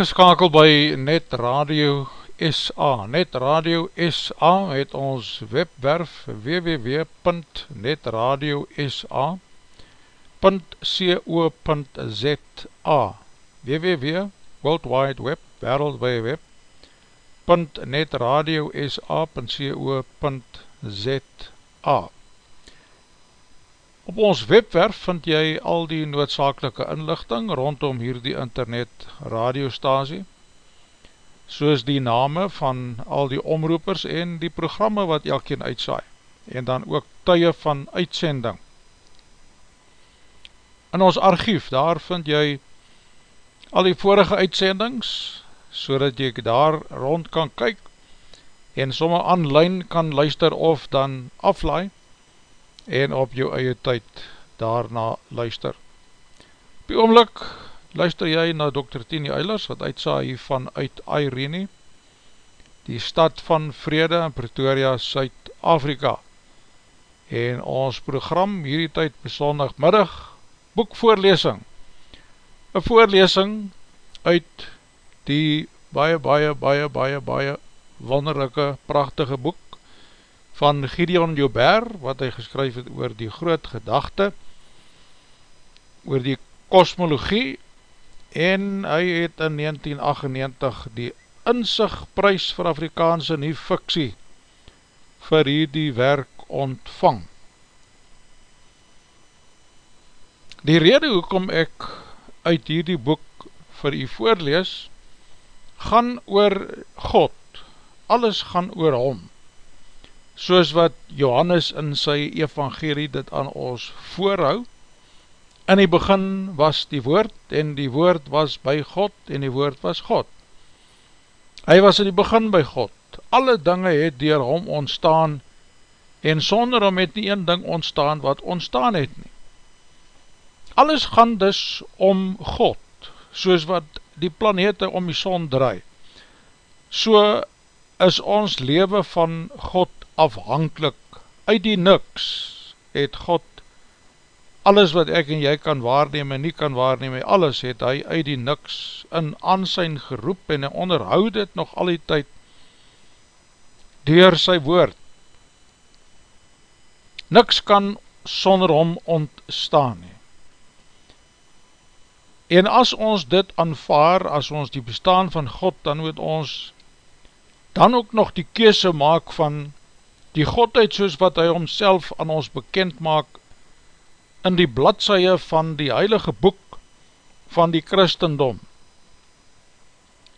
ingeskakeld by Net Radio SA. Net Radio SA het ons webwerf www.netradio.sa.co.za www World Wide Web, wereldwee web .netradiosa.co.za Op ons webwerf vind jy al die noodzakelike inlichting rondom hierdie internet radiostasie, soos die name van al die omroepers en die programme wat elkeen uitsaai, en dan ook tye van uitsending. In ons archief, daar vind jy al die vorige uitsendings, so dat jy daar rond kan kyk, en somme online kan luister of dan aflaai, en op jou eie tyd daarna luister. Op die oomlik luister jy na Dr. Tini Eilers wat uitsa hiervan uit Airene, die stad van Vrede in Pretoria, Suid-Afrika. En ons program hierdie tyd besondig middag, boekvoorlesing. Een voorlesing uit die baie, baie, baie, baie, baie wonderlijke, prachtige boek van Gideon Joubert, wat hy geskryf het oor die groot gedachte, oor die kosmologie, en hy het in 1998 die insigprys vir Afrikaanse nie fiksie vir hierdie werk ontvang. Die rede hoekom ek uit hierdie boek vir u voorlees, gaan oor God, alles gaan oor hom, soos wat Johannes in sy evangelie dit aan ons voorhou, in die begin was die woord, en die woord was by God, en die woord was God. Hy was in die begin by God, alle dinge het dier hom ontstaan, en sonder hom het nie een ding ontstaan wat ontstaan het nie. Alles gaan dus om God, soos wat die planete om die son draai. So is ons leven van God afhankelijk uit die niks het God alles wat ek en jy kan waarneem en nie kan waarneem alles het hy uit die niks in aansijn geroep en hy onderhoud het nog al die tyd door sy woord. Niks kan sonder hom ontstaan nie. En as ons dit aanvaar as ons die bestaan van God dan moet ons dan ook nog die kese maak van die Godheid soos wat hy homself aan ons bekend maak in die bladseie van die heilige boek van die Christendom,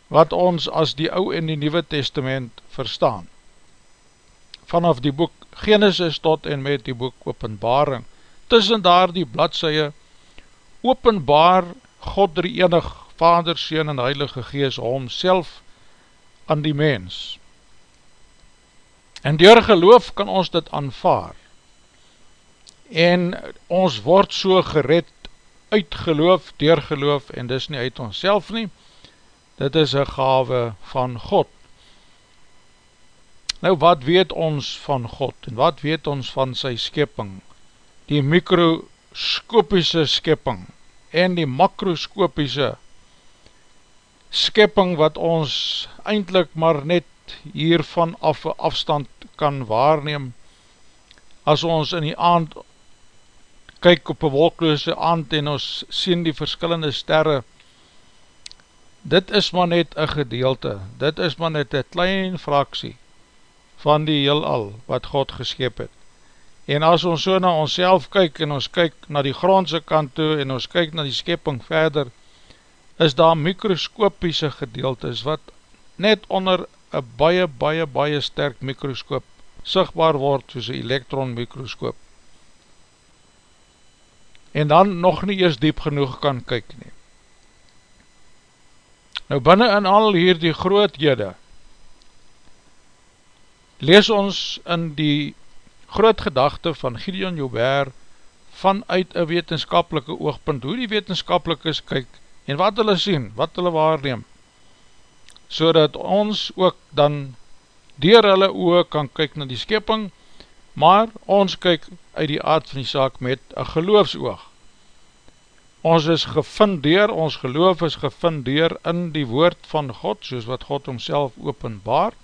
wat ons as die ou en die nieuwe testament verstaan. Vanaf die boek Genesis tot en met die boek Openbaring, tussen daar die bladseie, openbaar God drie enig, Vader, Seen en Heilige Gees, homself aan die mens, En door geloof kan ons dit aanvaar. En ons word so gered uit geloof, door geloof, en dis nie uit ons self nie, dit is een gave van God. Nou wat weet ons van God, en wat weet ons van sy skepping, die mikroskopiese skepping, en die makroskopiese skepping wat ons eindelijk maar net hiervan af afstand kan waarneem. As ons in die aand kyk op een wolkloose aand en ons sien die verskillende sterre dit is maar net een gedeelte. Dit is maar net een klein fraksie van die heelal wat God geskep het. En as ons so na ons kyk en ons kyk na die grondse kant toe en ons kyk na die skepping verder is daar mikroskopiese gedeeltes wat net onder een baie, baie, baie sterk mikroskoop sigtbaar word soos een elektron mikroskoop en dan nog nie eers diep genoeg kan kyk nie. Nou binnen in al hier die groothede lees ons in die groot gedachte van Gideon Joubert vanuit een wetenskapelike oogpunt, hoe die wetenskapelikes kyk en wat hulle sien, wat hulle waarneem so dat ons ook dan dier hulle oor kan kyk na die skepping, maar ons kyk uit die aard van die saak met een geloofsoog. Ons is gefundeer, ons geloof is gefundeer in die woord van God, soos wat God homself openbaar.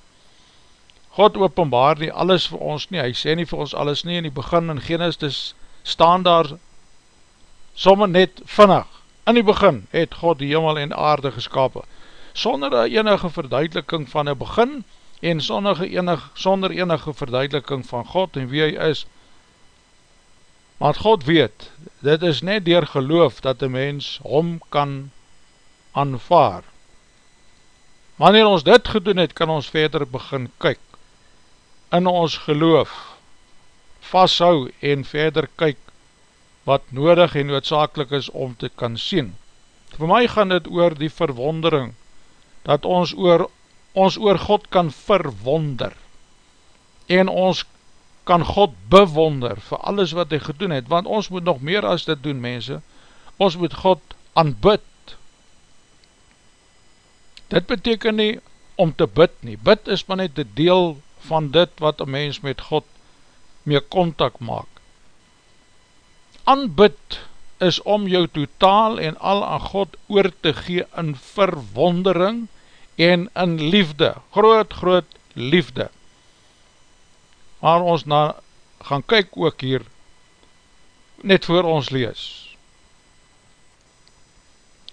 God openbaar nie alles vir ons nie, hy sê nie vir ons alles nie, in die begin in Genesis staan daar somme net vinnig. In die begin het God die hemel en aarde geskapen, sonder enige verduideliking van een begin, en sonder enige, sonder enige verduideliking van God en wie hy is, Want God weet, dit is net dier geloof dat die mens hom kan aanvaar. Wanneer ons dit gedoen het, kan ons verder begin kyk in ons geloof, vasthou en verder kyk wat nodig en noodzakelik is om te kan sien. Voor my gaan dit oor die verwondering, dat ons oor, ons oor God kan verwonder en ons kan God bewonder vir alles wat hy gedoen het, want ons moet nog meer as dit doen, mense, ons moet God aanbid. Dit beteken nie om te bid nie, bid is maar net die deel van dit wat een mens met God mee contact maak. Aanbid is om jou totaal en al aan God oor te gee in verwondering en in liefde, groot, groot liefde waar ons na gaan kyk ook hier net voor ons lees.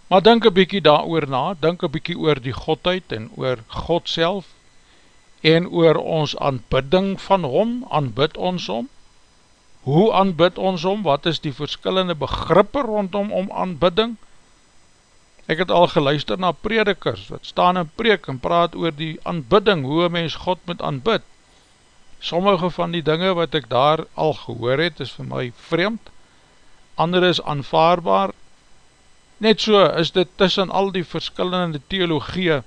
Maar denk een bykie daar oor na, denk een bykie oor die Godheid en oor God self en oor ons aanbidding van hom, aanbid ons om. Hoe aanbid ons om, wat is die verskillende begrippe rondom om aanbidding? Ek het al geluister na predikers, wat staan in preek en praat oor die aanbidding, hoe een mens God moet aanbid. Sommige van die dinge wat ek daar al gehoor het, is vir my vreemd, ander is aanvaarbaar, net so is dit tussen al die verskillende theologie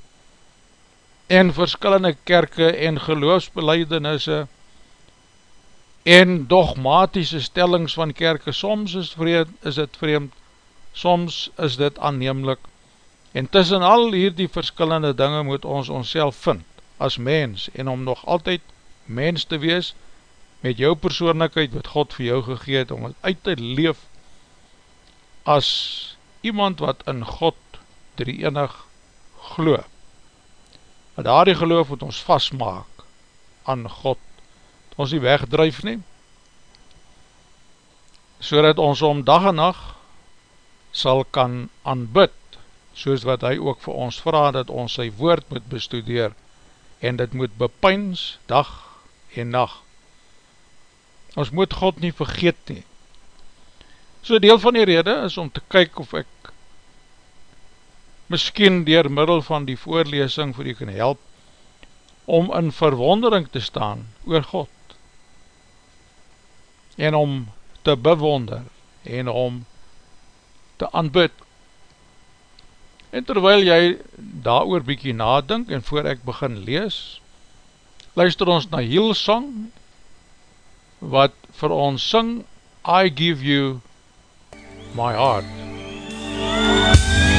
en verskillende kerke en geloofsbeleidenisse en dogmatische stellings van kerke, soms is, vreemd, is dit vreemd, soms is dit aannemlik, en tussen al hier die verskillende dinge moet ons ons vind, as mens, en om nog altyd mens te wees, met jou persoonlikheid wat God vir jou gegeet, om het uit te leef as iemand wat in God drie enig glo. Maar daar die geloof moet ons vastmaak aan God, ons nie wegdruif nie, so dat ons om dag en nacht sal kan aanbid, soos wat hy ook vir ons vraag, dat ons sy woord moet bestudeer, en dit moet bepyns dag en nacht. Ons moet God nie vergeet nie. So deel van die rede is om te kyk of ek miskien dier middel van die voorlesing vir u kan help om in verwondering te staan oor God en om te bewonder en om te aanbid. En terwyl jy daar oor bykie nadink en voor ek begin lees, luister ons na Hillsong, wat vir ons syng, I give you my heart. Lord,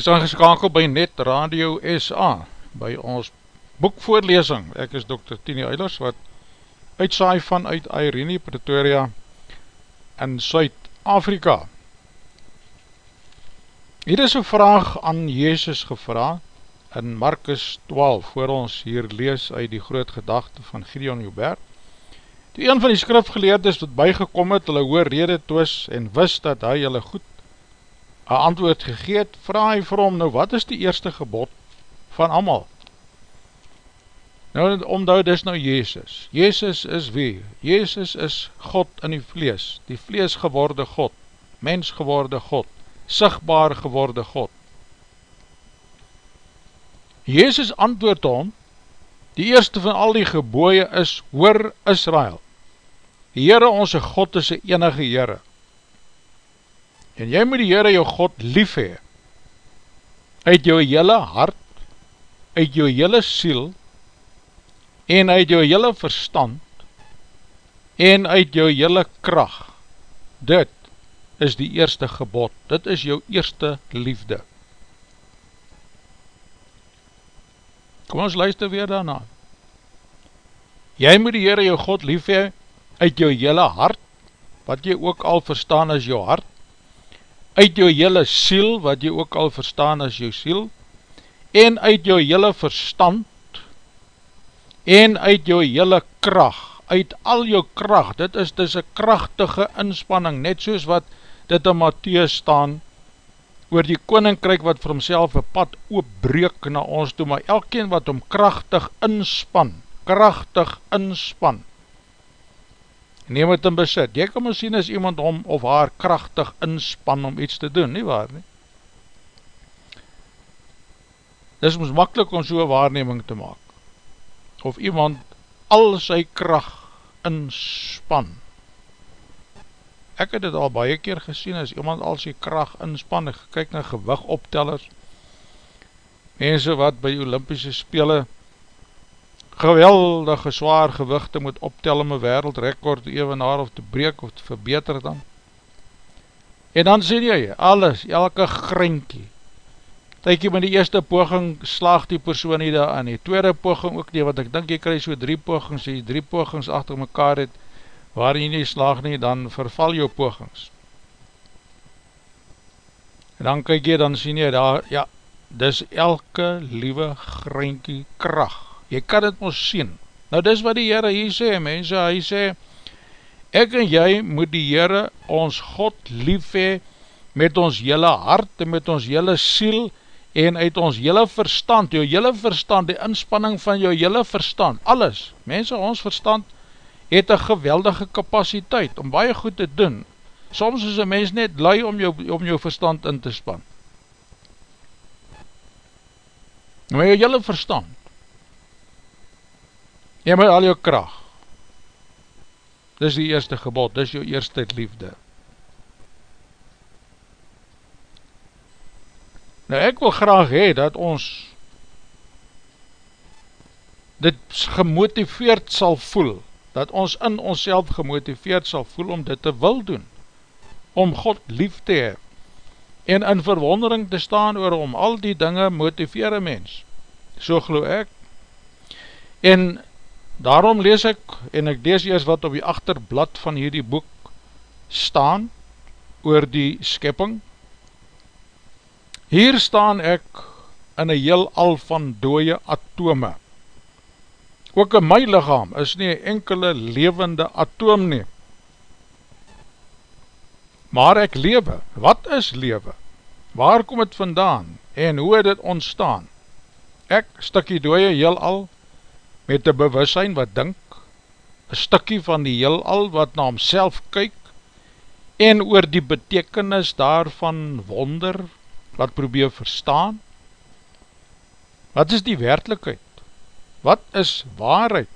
is aangeskakel by Net Radio SA, by ons boekvoorlesing. Ek is Dr. Tini Eilers, wat uitsaai vanuit Irene, Pretoria, in Suid-Afrika. Hier is een vraag aan Jezus gevra in Markus 12, voor ons hier lees uit die groot gedachte van Gideon Joubert. Die een van die skrifgeleerdes wat bygekom het, hulle hoor rede toos en wist dat hy hulle goed een antwoord gegeet, vraag hy vir hom, nou wat is die eerste gebod van amal? Nou, omdat dis nou Jezus. Jezus is wie? Jezus is God in die vlees, die vlees geworde God, mens geworde God, sigtbaar geworde God. Jezus antwoord hom, die eerste van al die geboeie is, hoor Israel, die Heere onze God is die enige Heere, en jy moet die Heere jou God lief hee, uit jou jylle hart, uit jou jylle siel, en uit jou jylle verstand, en uit jou jylle kracht, dit is die eerste gebod, dit is jou eerste liefde. Kom ons luister weer daarna. Jy moet die Heere jou God lief hee, uit jou jylle hart, wat jy ook al verstaan as jou hart, uit jou hele siel, wat jy ook al verstaan as jou siel, en uit jou hele verstand, en uit jou hele kracht, uit al jou kracht, dit is dis een krachtige inspanning, net soos wat dit in Matthäus staan, oor die koninkryk wat vir homself een pad oopbreek na ons toe, maar elkeen wat hom krachtig inspan, krachtig inspan, neem het in besit. Jy kan maar sien as iemand om of haar krachtig inspan om iets te doen, nie waar nie? Dis ons makkelijk om so'n waarneming te maak. Of iemand al sy kracht inspan. Ek het dit al baie keer gesien, as iemand al sy kracht inspan, ek kyk na gewig optellers, mense wat by die Olympische Spelen geweldige zwaar gewichte moet optel om een wereldrekord evenaar of te breek of te verbeter dan. En dan sê jy, alles, elke grinkie, tyk jy met die eerste poging slaag die persoon nie daar aan die tweede poging ook nie, want ek dink jy krij so drie pogings, jy drie pogings achter mekaar het, waar jy nie slaag nie, dan verval jou pogings. En dan kyk jy, dan sien jy daar, ja, dis elke liewe grinkie kracht, jy kan het ons sien. Nou dis wat die Heere hier sê, mense, hy sê, ek en jy moet die Heere ons God lief hee, met ons jylle hart en met ons jylle siel en uit ons jylle verstand, jou jylle verstand, die inspanning van jou jylle verstand, alles, mense, ons verstand het een geweldige kapasiteit om baie goed te doen. Soms is een mens net lui om jou, om jou verstand in te span. Maar jou jylle verstand, Jy moet al jou kracht. Dis die eerste gebod, dis jou eerste liefde. Nou ek wil graag hee dat ons dit gemotiveerd sal voel, dat ons in ons gemotiveerd sal voel om dit te wil doen, om God lief te hee, en in verwondering te staan oor om al die dinge motiveer mens, so glo ek, en Daarom lees ek, en ek lees eers wat op die achterblad van hierdie boek staan, oor die skepping. Hier staan ek in een heel al van dooie atome. Ook in my lichaam is nie enkele levende atoom nie. Maar ek lewe, wat is lewe? Waar kom het vandaan en hoe het het ontstaan? Ek, stikkie dooie heel al, met een bewussein wat dink, een stikkie van die heel al wat na homself kyk, en oor die betekenis daarvan wonder, wat probeer verstaan, wat is die werkelijkheid, wat is waarheid,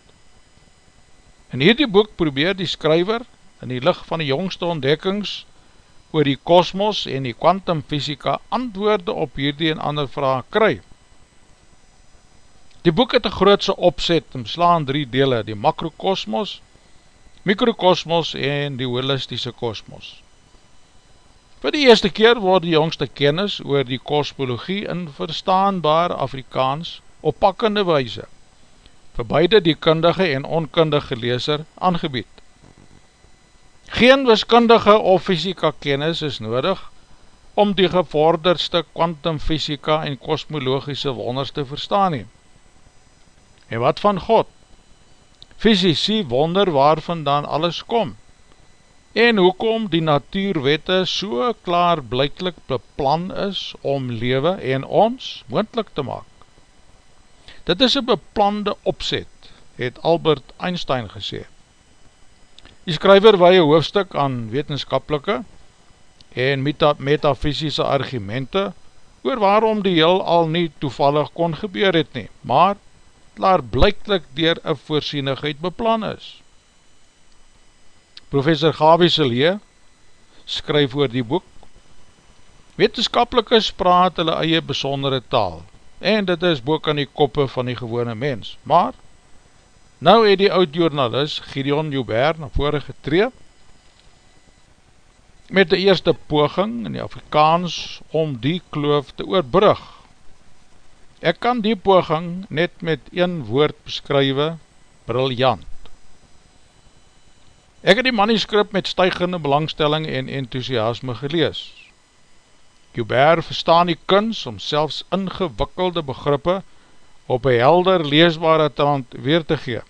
in hierdie boek probeer die skryver, in die licht van die jongste ontdekkings, oor die kosmos en die kwantumfysika antwoorde op hierdie en ander vraag kryf, Die boek het een grootse opzet, hem slaan drie dele, die makrokosmos, mikrokosmos en die holistische kosmos. Vir die eerste keer word die jongste kennis oor die kosmologie in verstaanbaar Afrikaans op pakkende wijze vir beide die kundige en onkundige leeser aangebied. Geen wiskundige of fysika kennis is nodig om die gevorderdste kwantumfysika en kosmologische wonders te verstaan nie. En wat van God? Fysici wonder waarvan dan alles kom. En hoekom die natuurwette so klaar blijklik beplan is om lewe en ons moendlik te maak. Dit is een beplande opzet, het Albert Einstein gesê. Die skryver waie hoofdstuk aan wetenskapelike en metafysische argumente oor waarom die heel al nie toevallig kon gebeur het nie, maar daar blijklik dier een voorsienigheid beplan is. Professor Gavi Selee skryf oor die boek Wetenskapelikes praat hulle eie besondere taal en dit is boek aan die koppe van die gewone mens, maar nou het die oud-journalist Gideon Joubert na vore getree met die eerste poging in die Afrikaans om die kloof te oorbrug. Ek kan die poging net met een woord beskrywe, briljant. Ek het die manuscript met stuigende belangstelling en enthousiasme gelees. Joubert verstaan die kuns om selfs ingewikkelde begrippe op een helder leesbare trant weer te gee.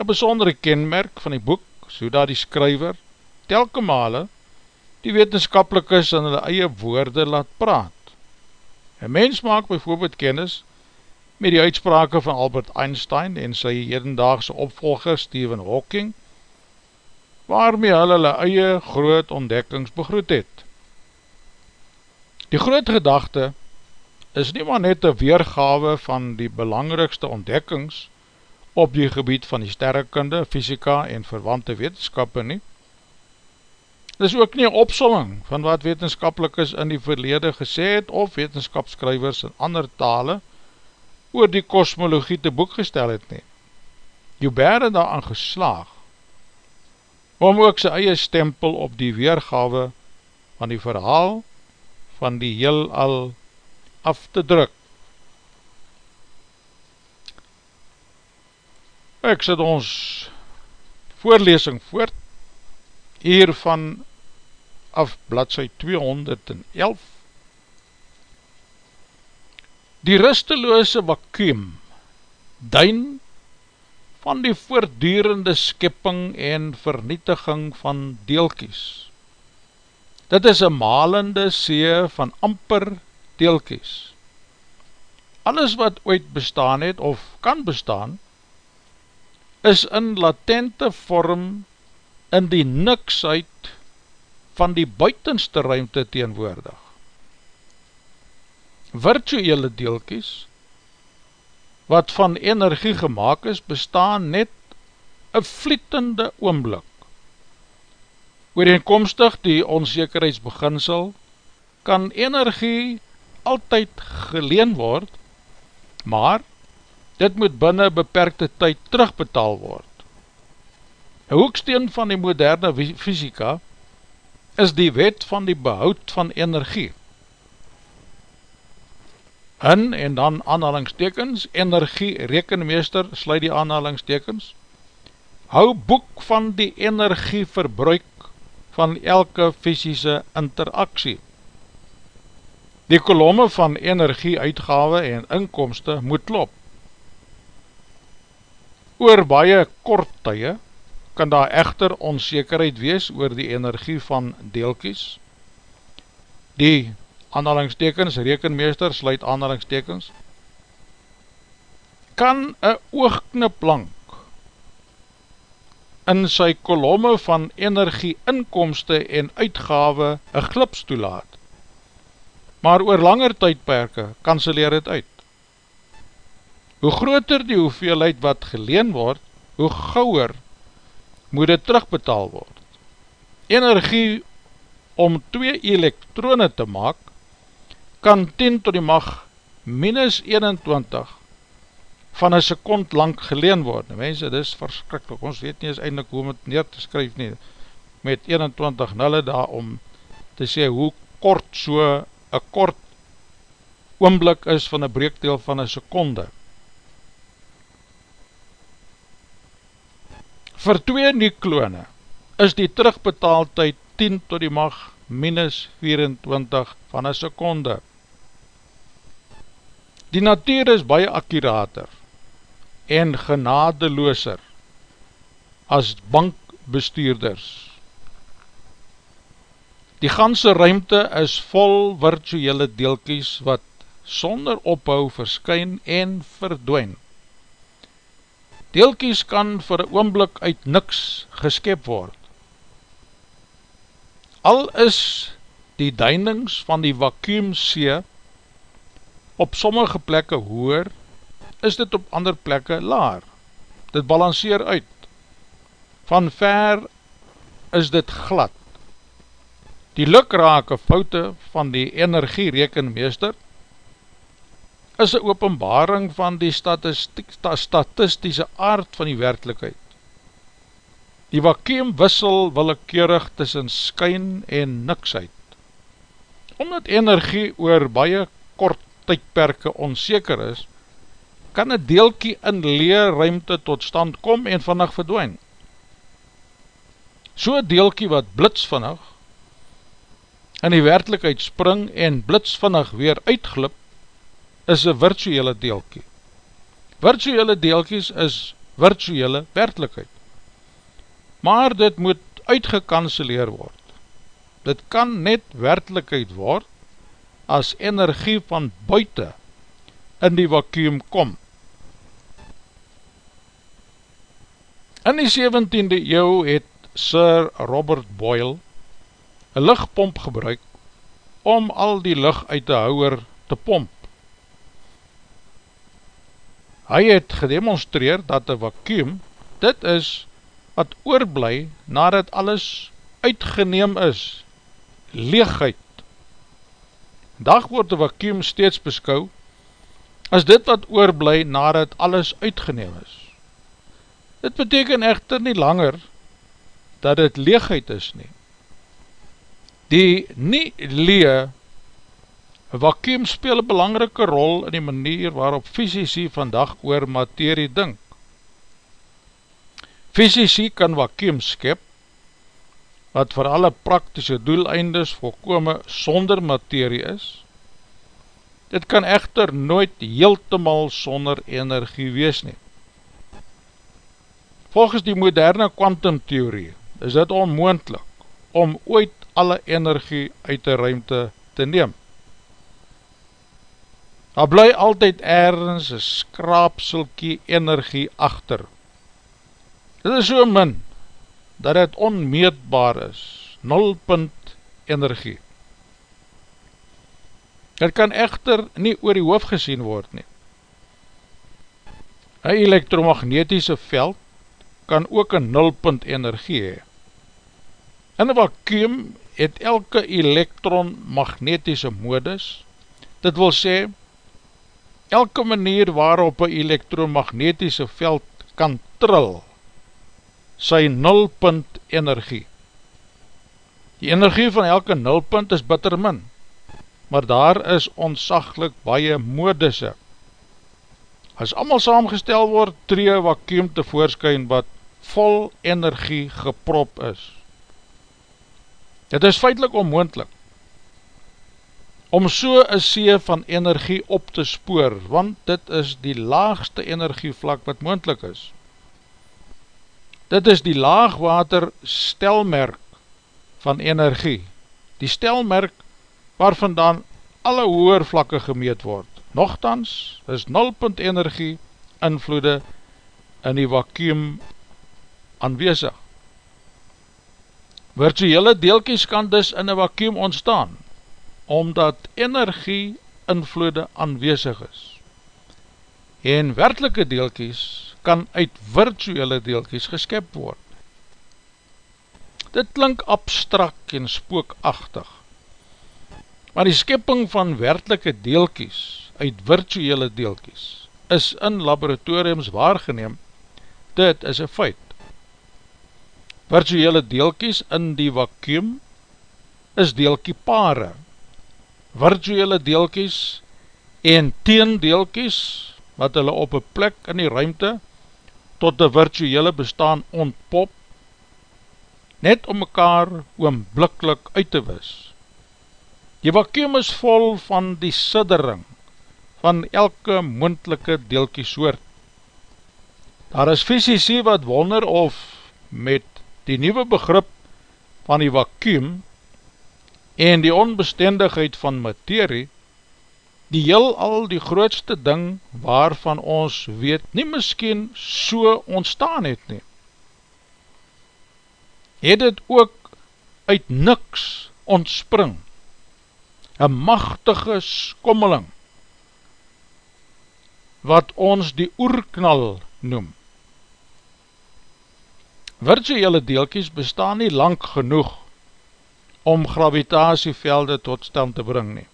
Een besondere kenmerk van die boek, so dat die skryver telke male die wetenskapelikes in hulle eie woorde laat praat. Een mens maak bijvoorbeeld kennis met die uitsprake van Albert Einstein en sy hedendaagse opvolger Stephen Hawking, waarmee hulle hulle eie groot ontdekkings begroet het. Die groot gedachte is nie maar net een weergawe van die belangrikste ontdekkings op die gebied van die sterrekunde, fysika en verwante wetenskappe nie. Dit is ook nie opsomming van wat wetenskapelikers in die verlede gesê het of wetenskapskrywers in ander tale oor die kosmologie te boek gestel het nie. Joubert het daaraan geslaag om ook sy eie stempel op die weergawe van die verhaal van die heel al af te druk. Ek sit ons voorlesing voort hiervan af bladse 211 Die rusteloose vakuum duin van die voortdurende skipping en vernietiging van deelkies. Dit is een malende see van amper deelkies. Alles wat ooit bestaan het of kan bestaan, is in latente vorm in die niksheid van die buitenste ruimte teenwoordig. Virtuele deelkies, wat van energie gemaakt is, bestaan net een vlietende oomblik. Ooreenkomstig die onzekerheidsbeginsel, kan energie altyd geleen word, maar dit moet binnen beperkte tyd terugbetaal word. Een hoeksteen van die moderne fysika is die wet van die behoud van energie. In en dan aanhalingstekens, energie rekenmeester sluit die aanhalingstekens, hou boek van die energie verbruik van elke fysische interaksie. Die kolomme van energie uitgawe en inkomste moet klop. Oor baie kort tye kan daar echter onzekerheid wees oor die energie van deelkies. Die aanhalingstekens, rekenmeester sluit aanhalingstekens, kan een oogknip lang in sy kolomme van energie inkomste en uitgawe een glips toelaat. Maar oor langer tydperke kanseleer het uit. Hoe groter die hoeveelheid wat geleen word, hoe gauwer moet het terugbetaal word. Energie om 2 elektrone te maak, kan 10 tot die mag minus 21 van een sekond lang geleen word. Mense, dit is verskrikkelijk, ons weet nie eens eindelijk hoe om het neer te skryf nie, met 21 nulle daar om te sê hoe kort so een kort oomblik is van een breekdeel van een seconde. Voor twee nuklone is die terugbetaaltijd 10 tot die mag minus 24 van een seconde. Die natuur is baie akkurater en genadeloser as bankbestuurders. Die ganse ruimte is vol virtuele deelkies wat sonder ophou verskyn en verdwijn. Deelkies kan vir oomblik uit niks geskep word. Al is die duinings van die vacuumsee op sommige plekke hoer, is dit op ander plekke laar. Dit balanceer uit. Van ver is dit glad. Die lukrake foute van die energierekenmeester is een openbaring van die statistische aard van die werkelijkheid. Die vakuum wissel willekeurig tussen skyn en niksheid. Omdat energie oor baie kort tydperke onzeker is, kan een deelkie in leerruimte tot stand kom en vannig verdwijn. So deelkie wat blits vannig in die werkelijkheid spring en blits vannig weer uitglip, is een virtuele deelkie. Virtuele deelkies is virtuele werkelijkheid. Maar dit moet uitgekanceleer word. Dit kan net werkelijkheid word as energie van buiten in die vacuum kom. In die 17e eeuw het Sir Robert Boyle een lichtpomp gebruik om al die licht uit die houwer te pomp. Hy het gedemonstreer dat die vacuum dit is wat oorblij nadat alles uitgeneem is, leegheid Dag word die vacuum steeds beskou as dit wat oorblij nadat alles uitgeneem is. Dit beteken echter nie langer dat dit leegheid is nie. Die nie lee vacuum speel een belangrike rol in die manier waarop fysici vandag oor materie dink. Fysici kan vacuum skep wat vir alle praktische doeleindes volkome sonder materie is, dit kan echter nooit heeltemal sonder energie wees nie. Volgens die moderne kwantumtheorie is dit onmoendlik om ooit alle energie uit die ruimte te neem. Daar bly altyd ergens een skraapselkie energie achter. Dit is so min, dat het onmeetbaar is, nulpunt energie. Het kan echter nie oor die hoofd gesien word nie. Een elektromagnetische veld kan ook een nulpunt energie hee. In een vacuum het elke elektron magnetische modus, dit wil sê, elke manier waarop een elektromagnetische veld kan trill, sy nulpunt energie. Die energie van elke nulpunt is bitter min, maar daar is onzaglik baie modusse. As allemaal saamgestel word, tree vacuum te voorskyn wat vol energie geprop is. Dit is feitlik onmoendlik om so een see van energie op te spoor, want dit is die laagste energievlak wat moendlik is. Dit is die laagwater stelmerk van energie. Die stelmerk waarvandaan alle hoer vlakke gemeet word. Nochtans is nulpunt energie invloede in die vacuum aanwezig. Virtuele deelkies kan dus in die vacuum ontstaan, omdat energie invloede aanwezig is. En werkelike deelkies kan uit virtuele deelkies geskep word. Dit klink abstrak en spookachtig, maar die skepping van werkelike deelkies uit virtuele deelkies is in laboratoriums waargeneem, dit is een feit. Virtuele deelkies in die vacuum is deelkie pare, virtuele deelkies en teendeelkies, wat hulle op een plek in die ruimte tot die virtuele bestaan ontpop, net om mekaar oomblikkelijk uit te wis. Die vakuum is vol van die siddering van elke moendelike deelkie soort. Daar is fysici wat wonder of met die nieuwe begrip van die vakuum en die onbestendigheid van materie die heel al die grootste ding waarvan ons weet nie miskien so ontstaan het nie. Het het ook uit niks ontspring, een machtige skommeling, wat ons die oerknal noem. Virtuele deelkies bestaan nie lang genoeg om gravitasievelde tot stand te bring nie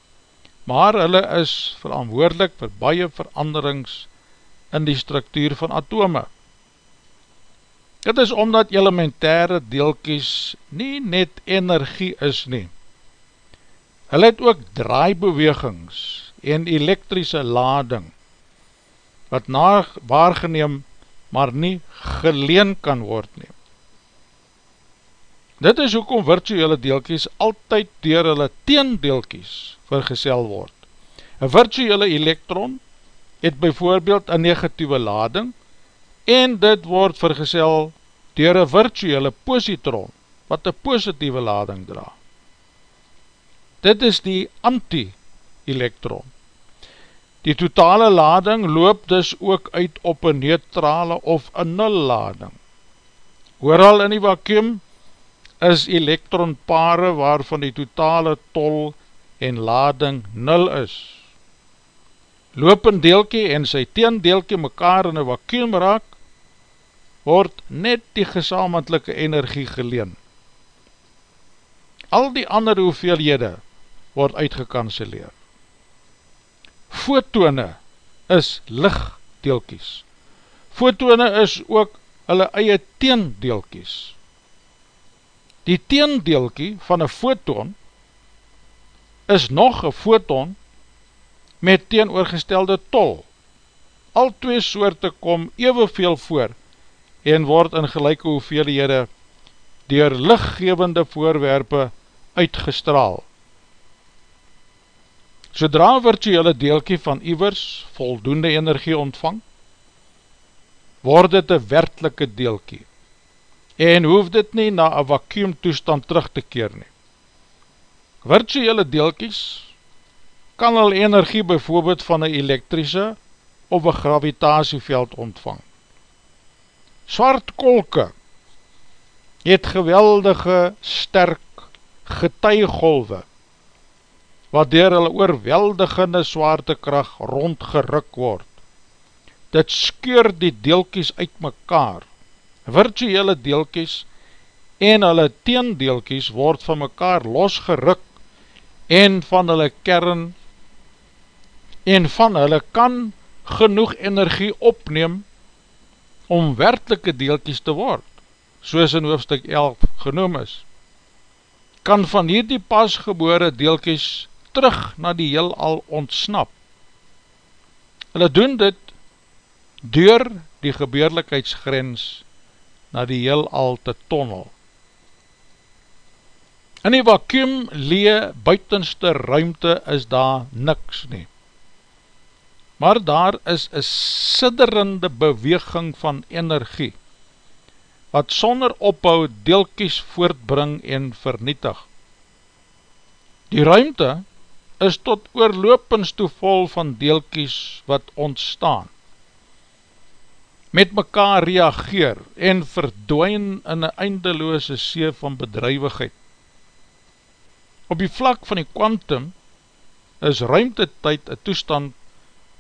maar hulle is verantwoordelik vir baie veranderings in die structuur van atome. Dit is omdat elementaire deelkies nie net energie is nie. Hulle het ook draaibewegings en elektrische lading, wat na waargeneem maar nie geleen kan word neem. Dit is hoekom virtuele deelkies altyd door hulle teendeelkies vergesel word. Een virtuele elektron het bijvoorbeeld een negatieve lading en dit word vergesel door een virtuele positron wat een positieve lading dra. Dit is die anti-elektron. Die totale lading loop dus ook uit op een neutrale of een nul lading. Ooral in die vacuum is elektronpare waarvan die totale tol en lading nul is. Loop een deelkie en sy teendeelkie mekaar in een vakuum raak, word net die gesamentlijke energie geleen. Al die ander hoeveelhede word uitgekanceleer. Fotone is lichtdeelkies. Fotone is ook hulle eie teendeelkies. Die teendeelkie van een foton is nog een foton met teenoorgestelde tol. Al twee soorte kom evenveel voor en word in gelijke hoeveelhede dier lichtgevende voorwerpe uitgestraal. Sodra virtuele deelkie van ivers voldoende energie ontvang, word dit een werkelike deelkie en hoef dit nie na een vacuum toestand terug te keer nie. Virtuele deelkies kan al energie bijvoorbeeld van een elektrische of een gravitasieveld ontvang. Swart kolke het geweldige sterk getuigolwe wat dier hulle oorweldigende zwaartekracht rondgeruk word. Dit skeur die deelkies uit mekaar virtuele deelkies en hulle teendeelkies word van mekaar losgeruk en van hulle kern en van hulle kan genoeg energie opneem om werkelike deelkies te word, soos in hoofdstuk 11 genoem is, kan van hierdie pasgebore deelkies terug na die heel al ontsnap. Hulle doen dit door die gebeurlikheidsgrens na die heel al te tonnel. In die vacuum lee buitenste ruimte is daar niks nie. Maar daar is een sidderende beweging van energie, wat sonder ophou deelkies voortbring en vernietig. Die ruimte is tot oorlopens toe vol van deelkies wat ontstaan met mekaar reageer en verdwijn in een eindeloose see van bedrijwigheid. Op die vlak van die quantum is ruimtetyd een toestand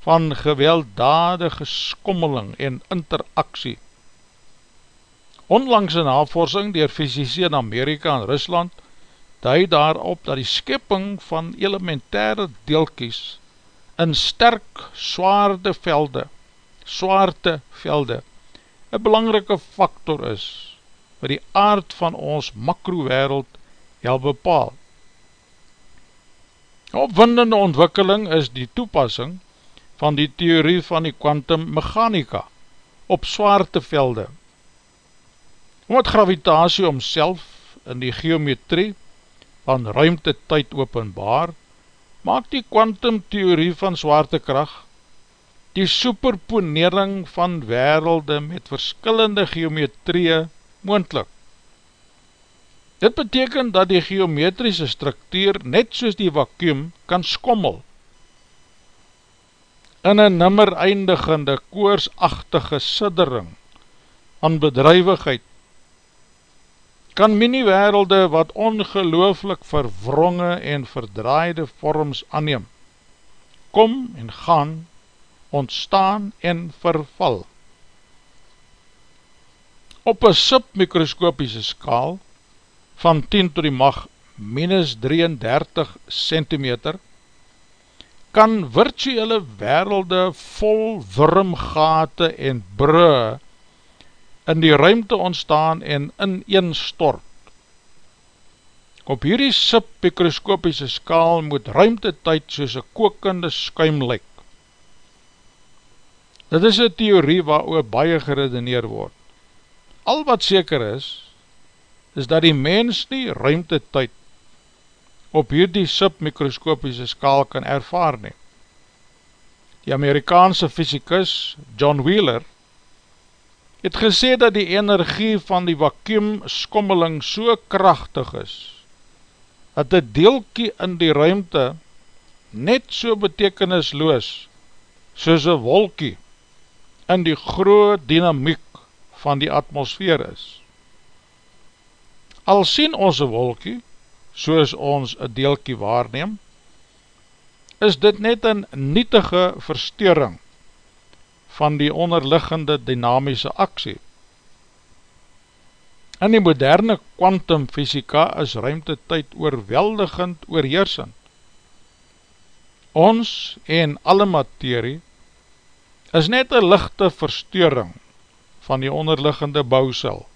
van gewelddadige skommeling en interaksie. Onlangs in navorsing dier fysici in Amerika en Rusland duid daarop dat die skipping van elementaire deelkies in sterk zwaarde velde zwaartevelde een belangrike factor is wat die aard van ons makrowereld hel bepaal. Opwindende ontwikkeling is die toepassing van die theorie van die quantum mechanica op zwaartevelde. Omdat gravitatie omself in die geometrie van ruimte tyd openbaar, maak die quantum theorie van zwaartekracht die superponering van werelde met verskillende geometrie moendlik. Dit beteken dat die geometrische structuur net soos die vacuum kan skommel in een nimmer eindigende koorsachtige siddering aan bedrijwigheid kan mini-werelde wat ongelooflik verwronge en verdraaide vorms aanneem, kom en gaan, ontstaan en verval. Op een submikroskopiese skaal van 10 tot die mag minus 33 centimeter, kan virtuele werelde vol wurmgate en brug in die ruimte ontstaan en in een stort. Op hierdie submikroskopiese skaal moet ruimte tyd soos een kokende skuim lyk. Dit is een theorie waar oor baie geredeneer word. Al wat seker is, is dat die mens nie ruimte tyd op hierdie submikroskopiese skaal kan ervaar nie. Die Amerikaanse fysicus John Wheeler het gesê dat die energie van die vacuum skommeling so krachtig is, dat die deelkie in die ruimte net so betekenisloos soos een wolkie in die groot dynamiek van die atmosfeer is. Al sien ons een wolkie, soos ons een deelkie waarneem, is dit net een nietige versteuring van die onderliggende dynamische aksie. In die moderne kwantumfysika is ruimte tyd oorweldigend oorheersend. Ons en alle materie is net een lichte versteuring van die onderliggende bouwsel.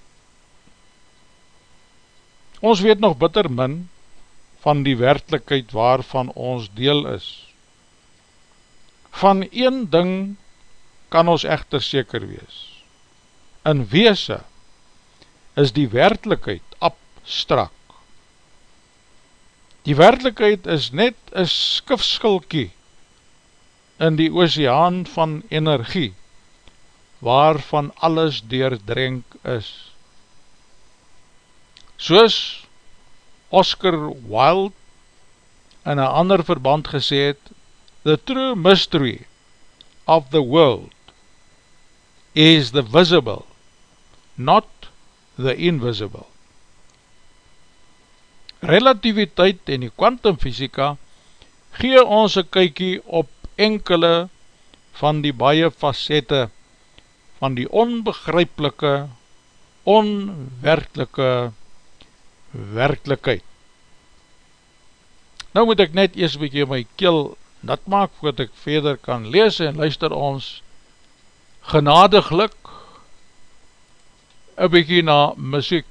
Ons weet nog bitter min van die werkelijkheid waarvan ons deel is. Van een ding kan ons echter seker wees. In weese is die werkelijkheid abstrak. Die werkelijkheid is net een skifskulkie in die oceaan van energie, waarvan alles deurdrenk is soos Oscar Wilde in een ander verband gesê het, the true mystery of the world is the visible, not the invisible. Relativiteit en die kwantumfysika gee ons een kykie op enkele van die baie facette van die onbegryplike, onwerklike werkelijkheid. Nou moet ek net eers bykie my keel nat maak, voordat ek verder kan lees en luister ons genadiglik een bykie na muziek.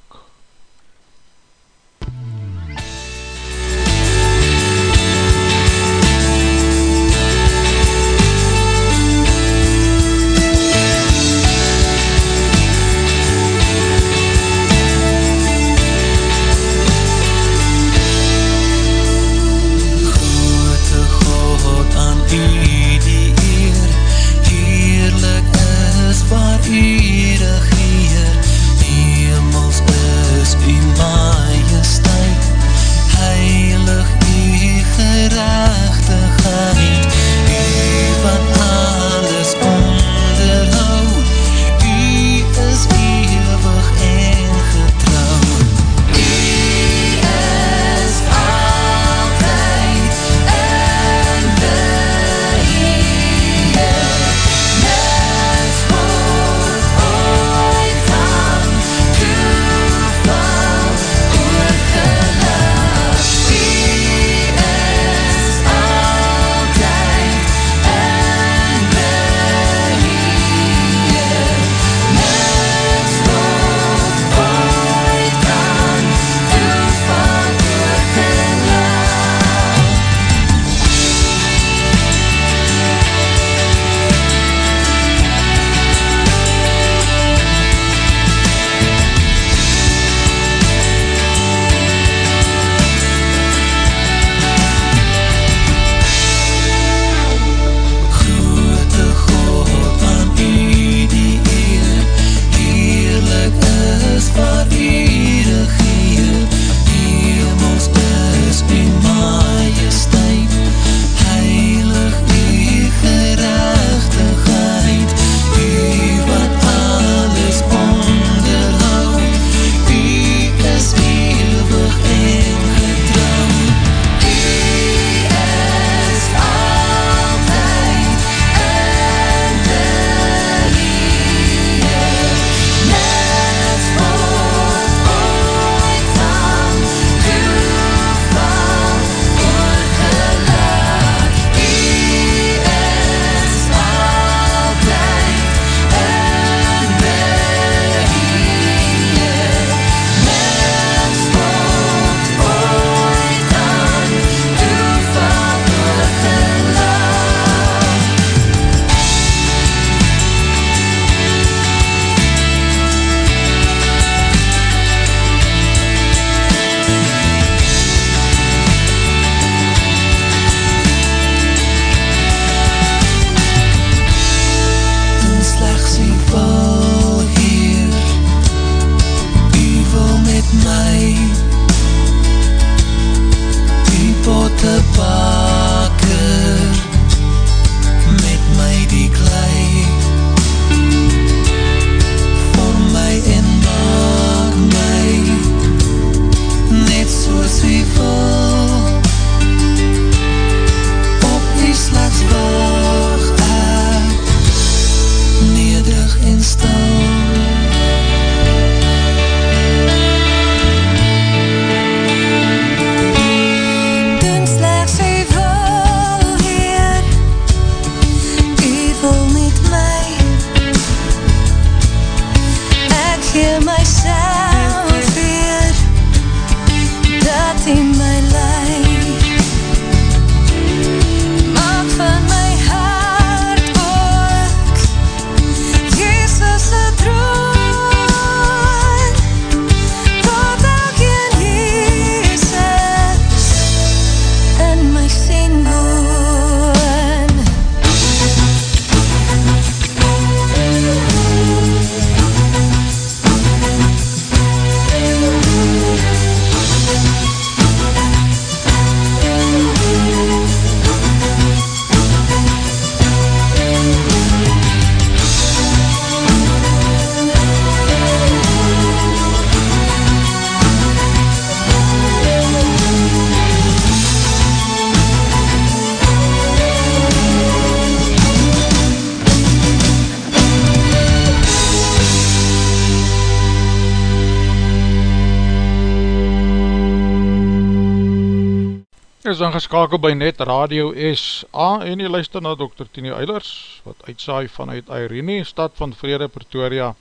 Is ingeskakel by Net Radio SA en jy luister na Dr. Tini Eilers wat uitsaai vanuit Irene, stad van Vrede, Pretoria,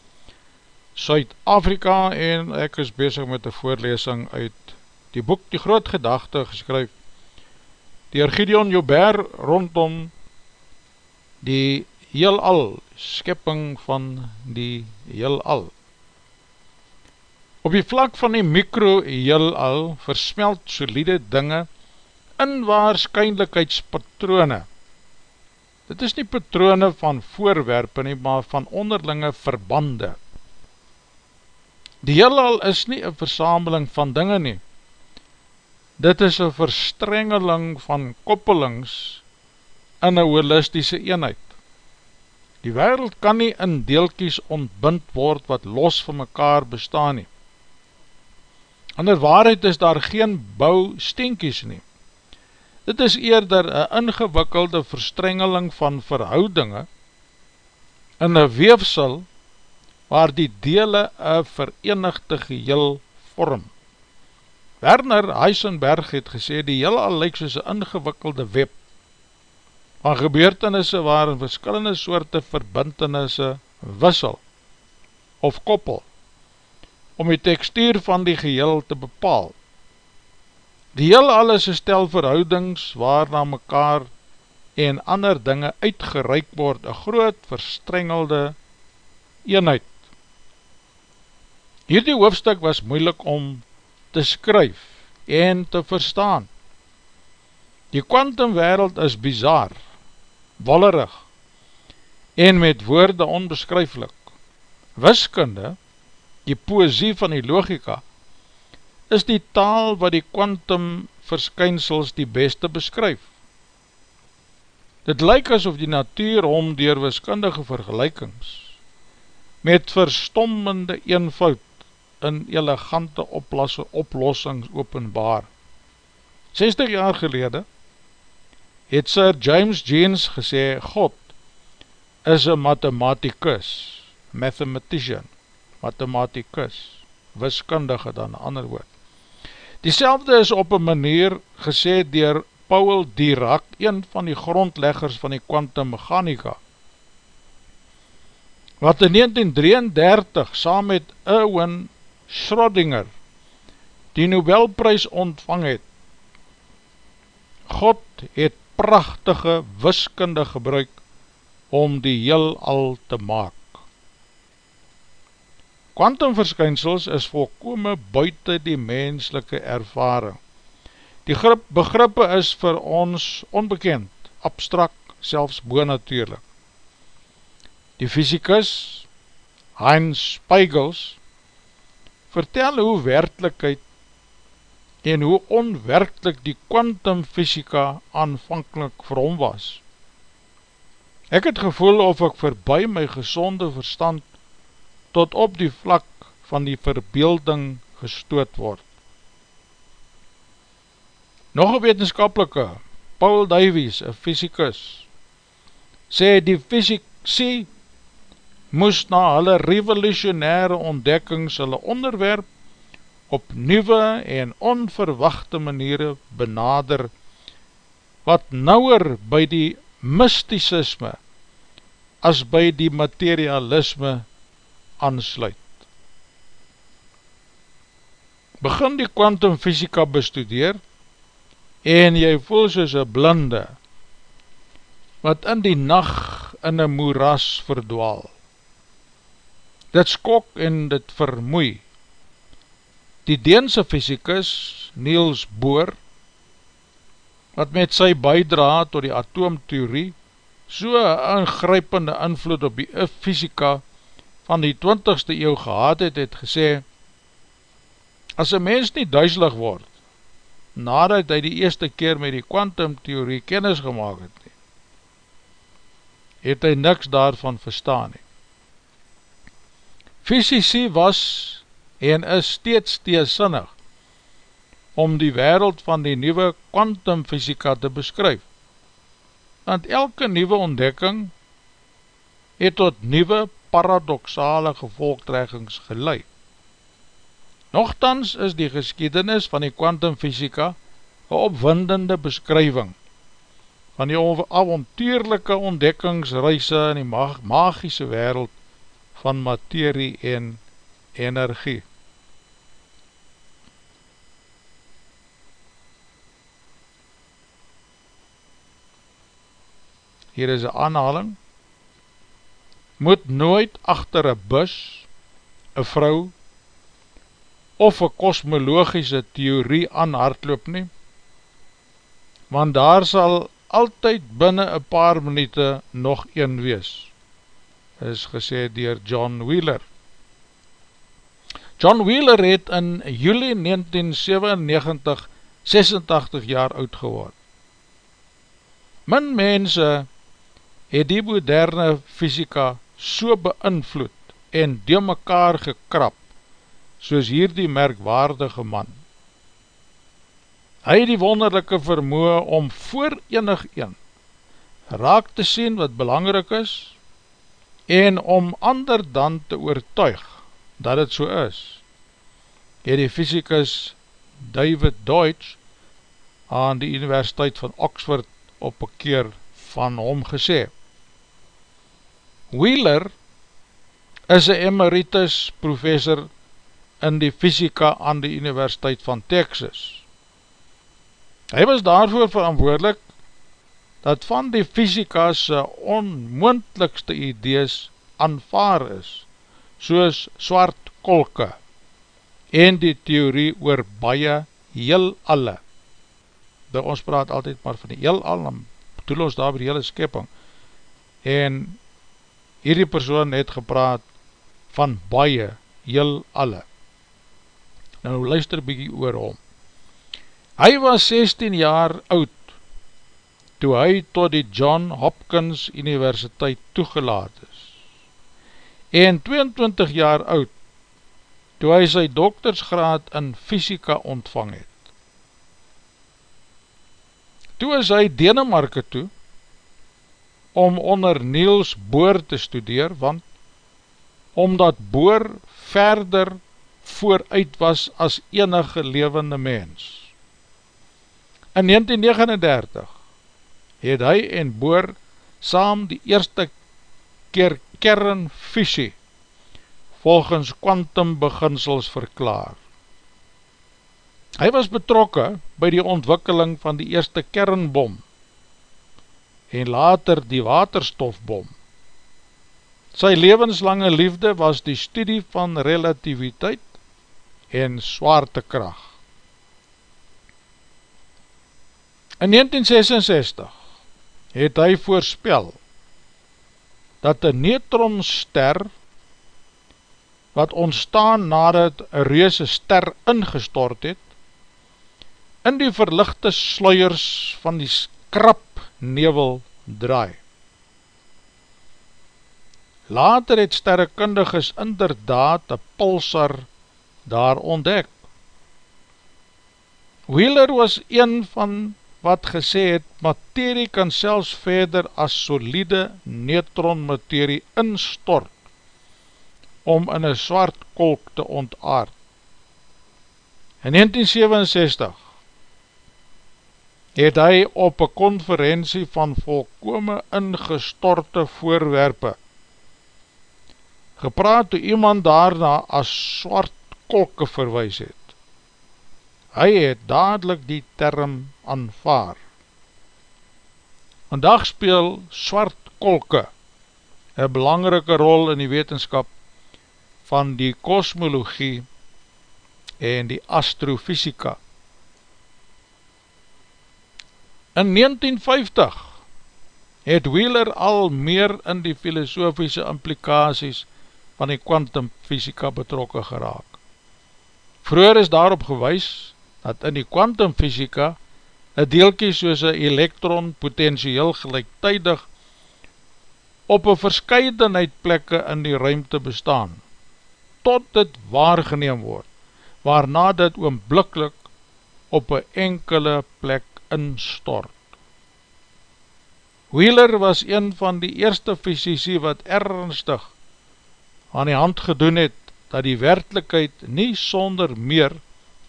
Suid-Afrika en ek is bezig met een voorlesing uit die boek Die Groot Gedachte geskryf dier Gideon Joubert rondom die heelal, skepping van die heelal. Op die vlak van die mikro heelal versmelt solide dinge in waarschijnlijkheidspatrone. Dit is nie patrone van voorwerpe nie, maar van onderlinge verbande. Die heelal is nie een versameling van dinge nie. Dit is een verstrengeling van koppelings in een holistische eenheid. Die wereld kan nie in deelkies ontbind word wat los van mekaar bestaan nie. Ander waarheid is daar geen bou stinkies nie. Dit is eerder een ingewikkelde verstrengeling van verhoudinge in een weefsel waar die dele een verenigde geheel vorm. Werner Heisenberg het gesê die heel al lyk soos een ingewikkelde web van gebeurtenisse waar in verskillende soorte verbintenisse wissel of koppel om die tekstuur van die geheel te bepaal. Die heel alles is stel verhoudings waarna mekaar en ander dinge uitgereik word, een groot verstrengelde eenheid. Hierdie hoofdstuk was moeilik om te skryf en te verstaan. Die kwantumwereld is bizar, wallerig en met woorde onbeskryflik. Wiskunde, die poesie van die logika, is die taal wat die kwantum verskynsels die beste beskryf. Dit lyk asof die natuur om dier wiskundige vergelijkings met verstommende eenvoud in elegante oplossings openbaar. 60 jaar gelede het Sir James Jeans gesê, God is een mathematicus, mathematician, mathematicus, wiskundige dan, ander woord. Diezelfde is op een manier gesê dier Paul Dirac, een van die grondleggers van die quantum mechanica, wat in 1933 saam met Erwin Schrödinger die Nobelprys ontvang het. God het prachtige wiskunde gebruik om die heel al te maak. Quantumverskynsels is volkome buiten die menslike ervaring. Die begrippe is vir ons onbekend, abstrakt, selfs boonatuurlik. Die fysicus, Heinz Spiegels, vertel hoe werkelijkheid en hoe onwerkelijk die quantumfysika aanvankelijk vir hom was. Ek het gevoel of ek verby my gezonde verstand tot op die vlak van die verbeelding gestoot word. Nog een wetenskapelike, Paul Davies, een fysicus, sê die fysikie moes na hulle revolutionaire ontdekkings hulle onderwerp op nieuwe en onverwachte maniere benader wat nauwer by die mysticisme as by die materialisme aansluit. Begin die kwantumfysika bestudeer en jy voel soos een blinde wat in die nacht in een moeras verdwaal. Dit skok en dit vermoei. Die Deense fysikus Niels Bohr wat met sy bijdra tot die atoomtheorie so ingrypende invloed op die fysika van die 20ste eeuw gehad het, het gesê, as een mens nie duiselig word, nadat hy die eerste keer met die kwantumtheorie kennis gemaakt het, het hy niks daarvan verstaan nie. Fysici was en is steeds steesinnig om die wereld van die nieuwe kwantumfysika te beskryf, want elke nieuwe ontdekking het tot nieuwe paradoxale gevolgtreggings geleid. Nochtans is die geskiedenis van die kwantumfysika een opwindende beskrywing van die avontuurlijke ontdekkingsreise in die mag magische wereld van materie en energie. Hier is een aanhaling, moet nooit achter een bus, een vrou, of een kosmologische theorie aan hardloop nie, want daar sal altyd binnen een paar minute nog een wees, is gesê dier John Wheeler. John Wheeler het in juli 1997 86 jaar oud geword. Min mense het die moderne fysika so beïnvloed en die mekaar gekrap, soos hier die merkwaardige man. Hy die wonderlijke vermoe om voor enig een raak te sien wat belangrijk is en om ander dan te oortuig dat het so is. Het die fysicus David Deutsch aan die Universiteit van Oxford op een keer van hom gesê. Wheeler is een emeritus professor in die fysika aan die Universiteit van Texas. Hy was daarvoor verantwoordelik dat van die fysika's onmoendlikste idees aanvaar is, soos swart kolke en die theorie oor baie heel alle. De ons praat altyd maar van die heel alle, bedoel ons daar by die hele skepping. En hierdie persoon het gepraat van baie heel alle. Nou luister bykie oor hom. Hy was 16 jaar oud toe hy tot die John Hopkins Universiteit toegelaat is. En 22 jaar oud toe hy sy doktersgraad in fysika ontvang het. Toe is hy Denemarke toe om onder Niels Boer te studeer, want omdat Boer verder vooruit was as enige levende mens. In 1939 het hy en Boer saam die eerste keer kernvisie volgens quantum beginsels verklaar. Hy was betrokke by die ontwikkeling van die eerste kernbom en later die waterstofbom. Sy levenslange liefde was die studie van relativiteit en zwaartekracht. In 1966 het hy voorspel dat een neutronster wat ontstaan nadat een reuse ster ingestort het, in die verlichte sluiers van die krap nevel draai. Later het sterrekundiges inderdaad een pulsar daar ontdek. Wheeler was een van wat gesê het, materie kan selfs verder as solide neutronmaterie instort om in een zwart kolk te ontaard. In 1967 het hy op een konferentie van volkome ingestorte voorwerpe gepraat toe iemand daarna as swart kolke verwijs het. Hy het dadelijk die term aanvaar. Vandag speel swart kolke een belangrike rol in die wetenskap van die kosmologie en die astrofysika. In 1950 het Wheeler al meer in die filosofische implikaties van die kwantumfysika betrokke geraak. Vroeger is daarop gewys dat in die kwantumfysika een deelkie soos een elektron potentieel gelijktijdig op een verscheidenheid plekke in die ruimte bestaan, tot dit waargeneem word, waarna dit oomblikkelijk op een enkele plek instort. Wheeler was een van die eerste fysici wat ernstig aan die hand gedoen het dat die werkelijkheid nie sonder meer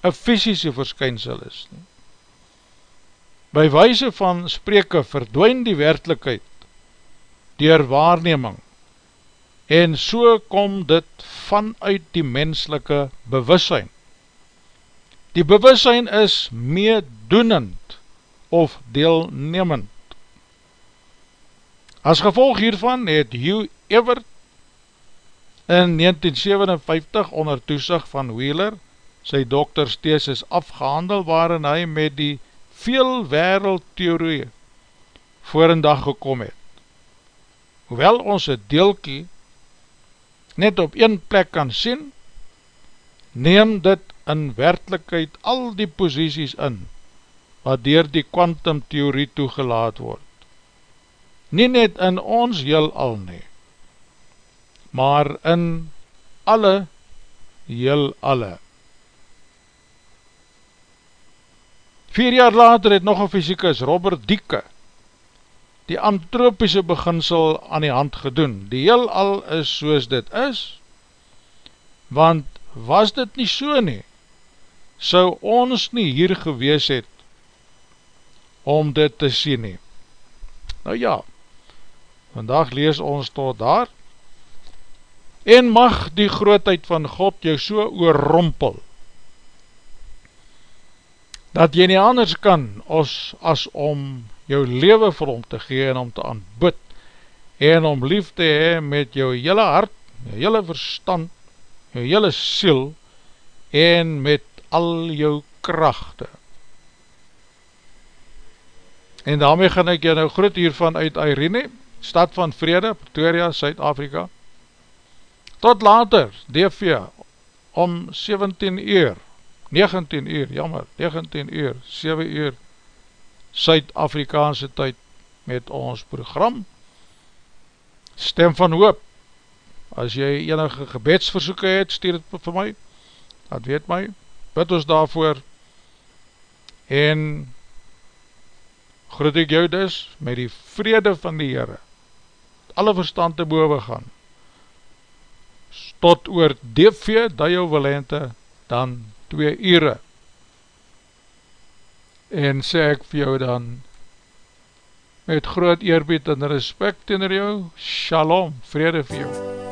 een fysische verskynsel is nie. By wijse van spreke verdwijn die werkelijkheid dier waarneming en so kom dit vanuit die menslike bewussyn. Die bewussyn is meedoenend of deelnemend. As gevolg hiervan het Hugh Everett in 1957 onder toesig van Wheeler sy doktersthesis afgehandel waarin hy met die veel wereldtheorie voor een dag gekom het. Hoewel ons het deelkie net op een plek kan sien, neem dit in werkelijkheid al die posisies in wat dier die kwantumtheorie toegelaat word. Nie net in ons heel al nie, maar in alle heel alle. Vier jaar later het nog een fysicus, Robert Dieke, die antropische beginsel aan die hand gedoen. Die heel al is soos dit is, want was dit nie so nie, sou ons nie hier gewees het om dit te sien nie. Nou ja, vandag lees ons tot daar, en mag die grootheid van God jou so oorrompel, dat jy nie anders kan as, as om jou leven vir hom te gee en om te aanbid en om lief te hee met jou hele hart, jou hele verstand, jou hele siel en met al jou krachte. En daarmee gaan ek jy nou groet hiervan uit Irene, stad van Vrede, Pretoria, Suid-Afrika. Tot later, DV, om 17 uur. 19 uur, jammer, 19 uur, 7 uur, Suid-Afrikaanse tyd met ons program, Stem van Hoop, as jy enige gebedsversoeken het, stuur het vir my, dat weet my, bid ons daarvoor, en groet ek jou dus, met die vrede van die Heere, alle verstand te boven gaan, tot oor DV, die jou wil hente, dan twee ure. En sê ek vir jou dan met groot eerbied en respect in jou, shalom, vrede vir jou